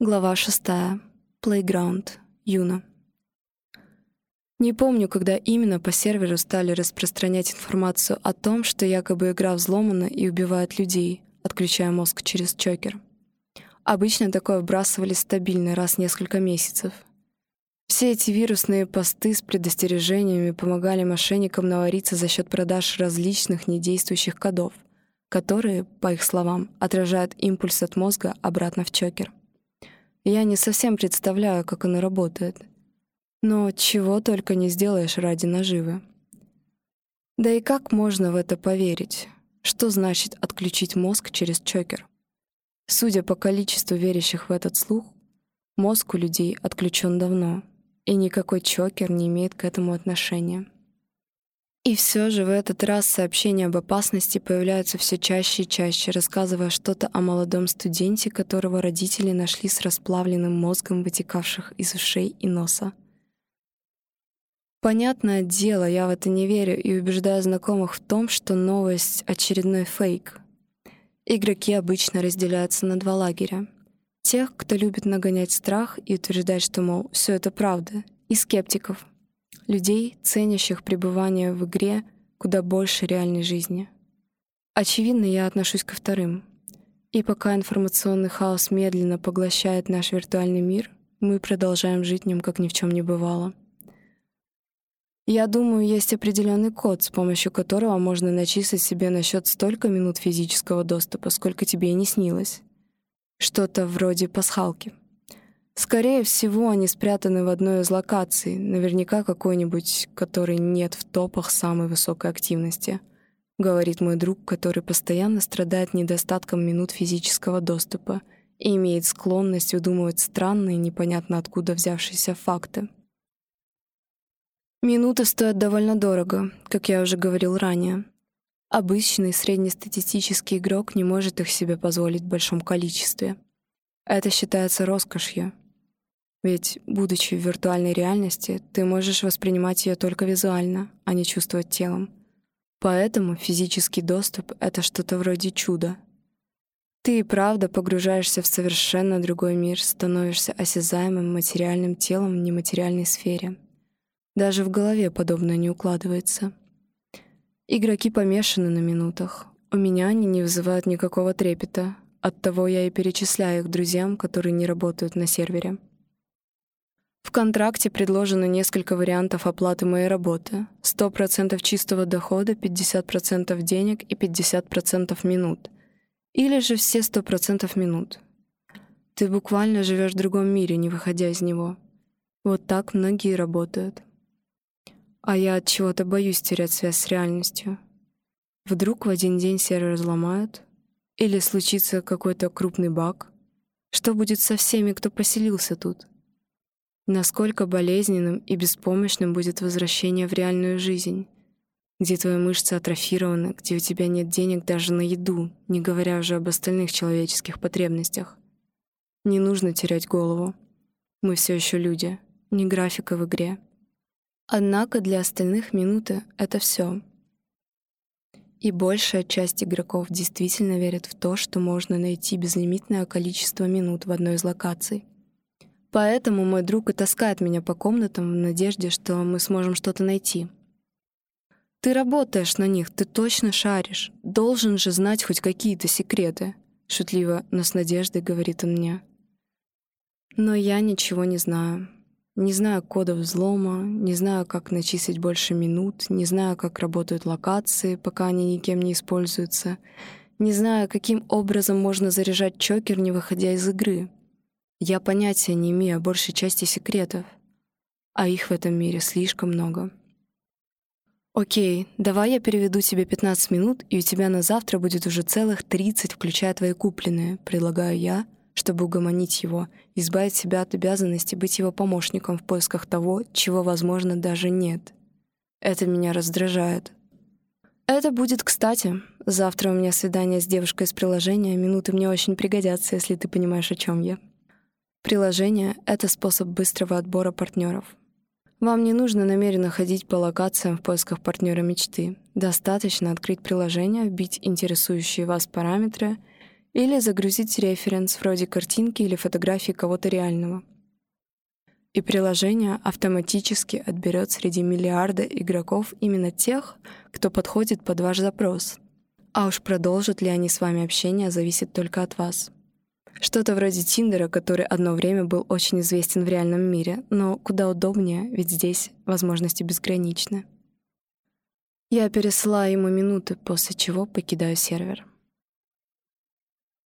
Глава шестая. Playground. Юна. Не помню, когда именно по серверу стали распространять информацию о том, что якобы игра взломана и убивает людей, отключая мозг через чокер. Обычно такое вбрасывали стабильно раз в несколько месяцев. Все эти вирусные посты с предостережениями помогали мошенникам навариться за счет продаж различных недействующих кодов, которые, по их словам, отражают импульс от мозга обратно в чокер. Я не совсем представляю, как оно работает. Но чего только не сделаешь ради наживы. Да и как можно в это поверить? Что значит отключить мозг через чокер? Судя по количеству верящих в этот слух, мозг у людей отключен давно, и никакой чокер не имеет к этому отношения. И все же в этот раз сообщения об опасности появляются все чаще и чаще, рассказывая что-то о молодом студенте, которого родители нашли с расплавленным мозгом, вытекавших из ушей и носа. Понятное дело, я в это не верю и убеждаю знакомых в том, что новость — очередной фейк. Игроки обычно разделяются на два лагеря. Тех, кто любит нагонять страх и утверждать, что, мол, все это правда, и скептиков — людей, ценящих пребывание в игре куда больше реальной жизни. Очевидно, я отношусь ко вторым. И пока информационный хаос медленно поглощает наш виртуальный мир, мы продолжаем жить в нем, как ни в чем не бывало. Я думаю, есть определенный код, с помощью которого можно начислить себе на счет столько минут физического доступа, сколько тебе и не снилось. Что-то вроде пасхалки. Скорее всего, они спрятаны в одной из локаций, наверняка какой-нибудь, который нет в топах самой высокой активности, говорит мой друг, который постоянно страдает недостатком минут физического доступа и имеет склонность выдумывать странные, непонятно откуда взявшиеся факты. Минуты стоят довольно дорого, как я уже говорил ранее. Обычный среднестатистический игрок не может их себе позволить в большом количестве. Это считается роскошью, ведь, будучи в виртуальной реальности, ты можешь воспринимать ее только визуально, а не чувствовать телом. Поэтому физический доступ — это что-то вроде чуда. Ты и правда погружаешься в совершенно другой мир, становишься осязаемым материальным телом в нематериальной сфере. Даже в голове подобное не укладывается. Игроки помешаны на минутах. У меня они не вызывают никакого трепета. Оттого я и перечисляю их друзьям, которые не работают на сервере. В контракте предложено несколько вариантов оплаты моей работы. 100% чистого дохода, 50% денег и 50% минут. Или же все 100% минут. Ты буквально живешь в другом мире, не выходя из него. Вот так многие работают. А я от чего-то боюсь терять связь с реальностью. Вдруг в один день сервер взломают? Или случится какой-то крупный баг? Что будет со всеми, кто поселился тут? Насколько болезненным и беспомощным будет возвращение в реальную жизнь, где твои мышцы атрофированы, где у тебя нет денег даже на еду, не говоря уже об остальных человеческих потребностях. Не нужно терять голову. Мы все еще люди, не графика в игре. Однако для остальных минуты — это все. И большая часть игроков действительно верит в то, что можно найти безлимитное количество минут в одной из локаций — Поэтому мой друг и таскает меня по комнатам в надежде, что мы сможем что-то найти. «Ты работаешь на них, ты точно шаришь. Должен же знать хоть какие-то секреты», — шутливо, но с надеждой говорит он мне. Но я ничего не знаю. Не знаю кодов взлома, не знаю, как начислить больше минут, не знаю, как работают локации, пока они никем не используются, не знаю, каким образом можно заряжать чокер, не выходя из игры. Я понятия не имею о большей части секретов, а их в этом мире слишком много. Окей, давай я переведу тебе 15 минут, и у тебя на завтра будет уже целых 30, включая твои купленные, предлагаю я, чтобы угомонить его, избавить себя от обязанности быть его помощником в поисках того, чего, возможно, даже нет. Это меня раздражает. Это будет кстати. Завтра у меня свидание с девушкой из приложения, минуты мне очень пригодятся, если ты понимаешь, о чем я. Приложение — это способ быстрого отбора партнеров. Вам не нужно намеренно ходить по локациям в поисках партнера мечты. Достаточно открыть приложение, вбить интересующие вас параметры, или загрузить референс вроде картинки или фотографии кого-то реального. И приложение автоматически отберет среди миллиарда игроков именно тех, кто подходит под ваш запрос. А уж продолжат ли они с вами общение, зависит только от вас. Что-то вроде Тиндера, который одно время был очень известен в реальном мире, но куда удобнее, ведь здесь возможности безграничны. Я пересылаю ему минуты, после чего покидаю сервер.